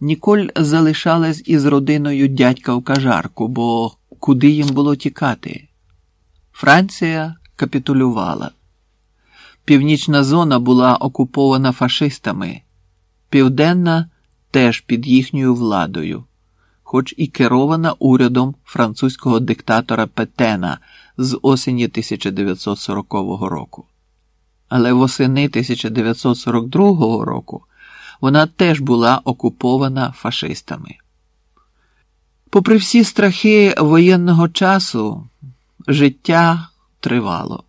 Ніколь залишалась із родиною дядька в кажарку, бо куди їм було тікати? Франція капітулювала. Північна зона була окупована фашистами, південна теж під їхньою владою, хоч і керована урядом французького диктатора Петена з осені 1940 року. Але восени 1942 року вона теж була окупована фашистами. Попри всі страхи воєнного часу, життя тривало.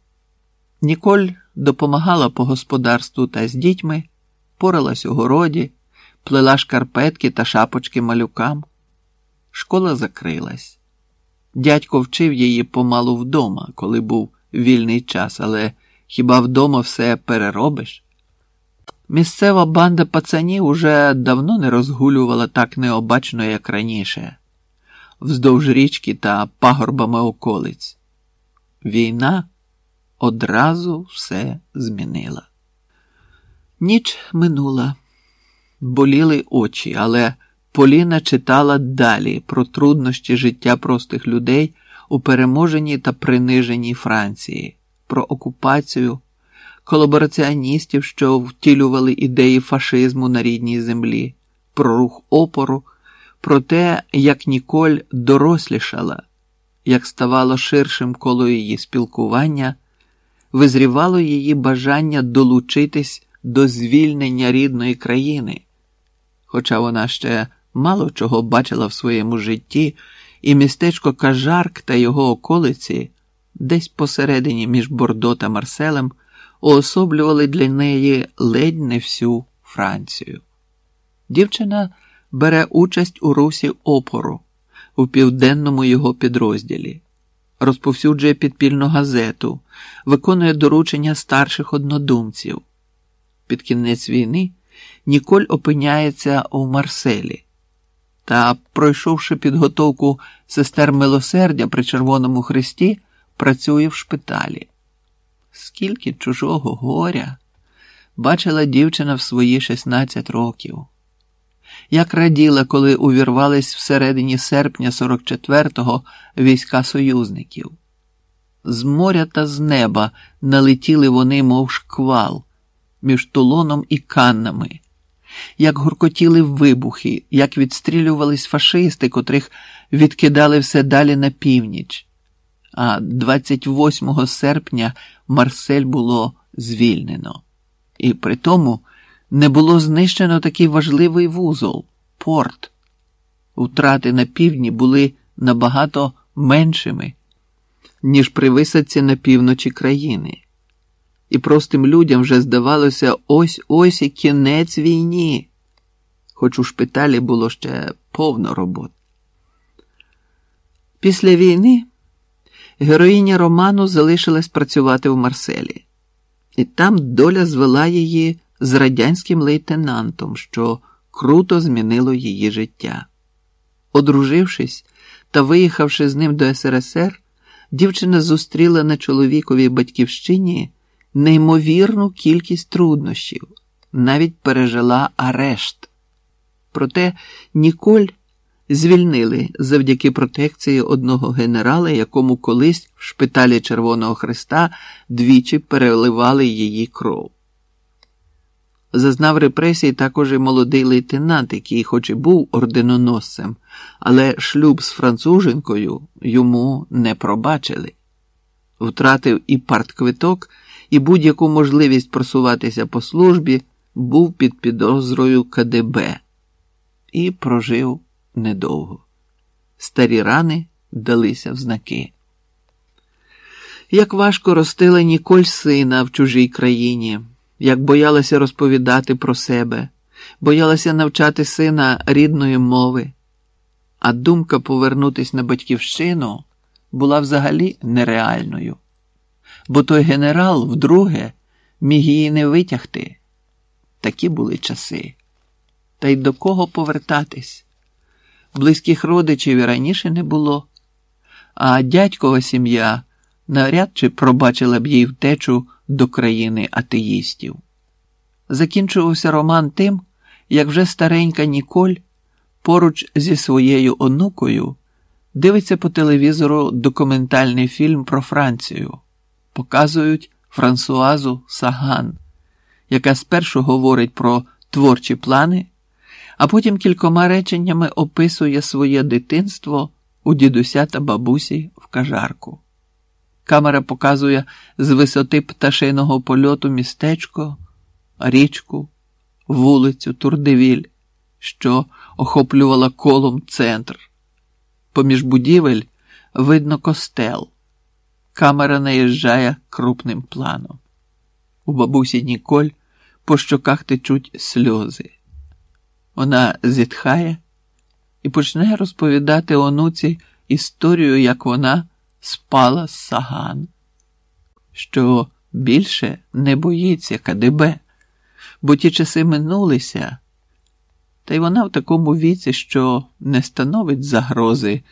Ніколь допомагала по господарству та з дітьми, поралась у городі, плела шкарпетки та шапочки малюкам. Школа закрилась. Дядько вчив її помалу вдома, коли був вільний час, але хіба вдома все переробиш? Місцева банда пацанів уже давно не розгулювала так необачно, як раніше, вздовж річки та пагорбами околиць. Війна одразу все змінила. Ніч минула, боліли очі, але Поліна читала далі про труднощі життя простих людей у переможеній та приниженій Франції, про окупацію, колабораціоністів, що втілювали ідеї фашизму на рідній землі, про рух опору, про те, як Ніколь дорослішала, як ставало ширшим коло її спілкування, визрівало її бажання долучитись до звільнення рідної країни, хоча вона ще мало чого бачила в своєму житті, і містечко Кажарк та його околиці, десь посередині між Бордо та Марселем, уособлювали для неї ледь не всю Францію. Дівчина бере участь у русі опору у південному його підрозділі, розповсюджує підпільну газету, виконує доручення старших однодумців. Під кінець війни Ніколь опиняється у Марселі та, пройшовши підготовку сестер милосердя при Червоному Христі, працює в шпиталі. Скільки чужого горя бачила дівчина в свої 16 років. Як раділа, коли увірвались всередині серпня 44-го війська союзників. З моря та з неба налетіли вони, мов шквал, між Тулоном і Каннами, як гуркотіли вибухи, як відстрілювались фашисти, котрих відкидали все далі на північ. А 28 серпня Марсель було звільнено. І при тому не було знищено такий важливий вузол порт. Втрати на півдні були набагато меншими, ніж при висадці на півночі країни. І простим людям вже здавалося ось ось і кінець війні, хоч у шпиталі було ще повно робот. Після війни героїня роману залишилась працювати в Марселі, і там доля звела її з радянським лейтенантом, що круто змінило її життя. Одружившись та виїхавши з ним до СРСР, дівчина зустріла на чоловіковій батьківщині неймовірну кількість труднощів, навіть пережила арешт. Проте Ніколь звільнили завдяки протекції одного генерала, якому колись в шпиталі Червоного Христа двічі переливали її кров. Зазнав репресій також і молодий лейтенант, який, хоч і був орденоносцем, але шлюб з француженкою йому не пробачили. Втратив і партквиток, і будь-яку можливість просуватися по службі був під підозрою КДБ і прожив недовго. Старі рани далися в знаки. Як важко ростила Ніколь сина в чужій країні, як боялася розповідати про себе, боялася навчати сина рідної мови, а думка повернутися на батьківщину була взагалі нереальною, бо той генерал вдруге міг її не витягти. Такі були часи. Та й до кого повертатись? Близьких родичів і раніше не було, а дядькова сім'я навряд чи пробачила б їй втечу до країни атеїстів. Закінчувався роман тим, як вже старенька Ніколь поруч зі своєю онукою дивиться по телевізору документальний фільм про Францію. Показують Франсуазу Саган, яка спершу говорить про творчі плани, а потім кількома реченнями описує своє дитинство у дідуся та бабусі в кажарку. Камера показує з висоти пташиного польоту містечко, річку, вулицю Турдевіль, що охоплювала колом центр. Поміж будівель видно костел. Камера наїжджає крупним планом. У бабусі Ніколь по щоках течуть сльози. Вона зітхає і почне розповідати онуці історію, як вона спала з саган, що більше не боїться КДБ, бо ті часи минулися, та й вона в такому віці, що не становить загрози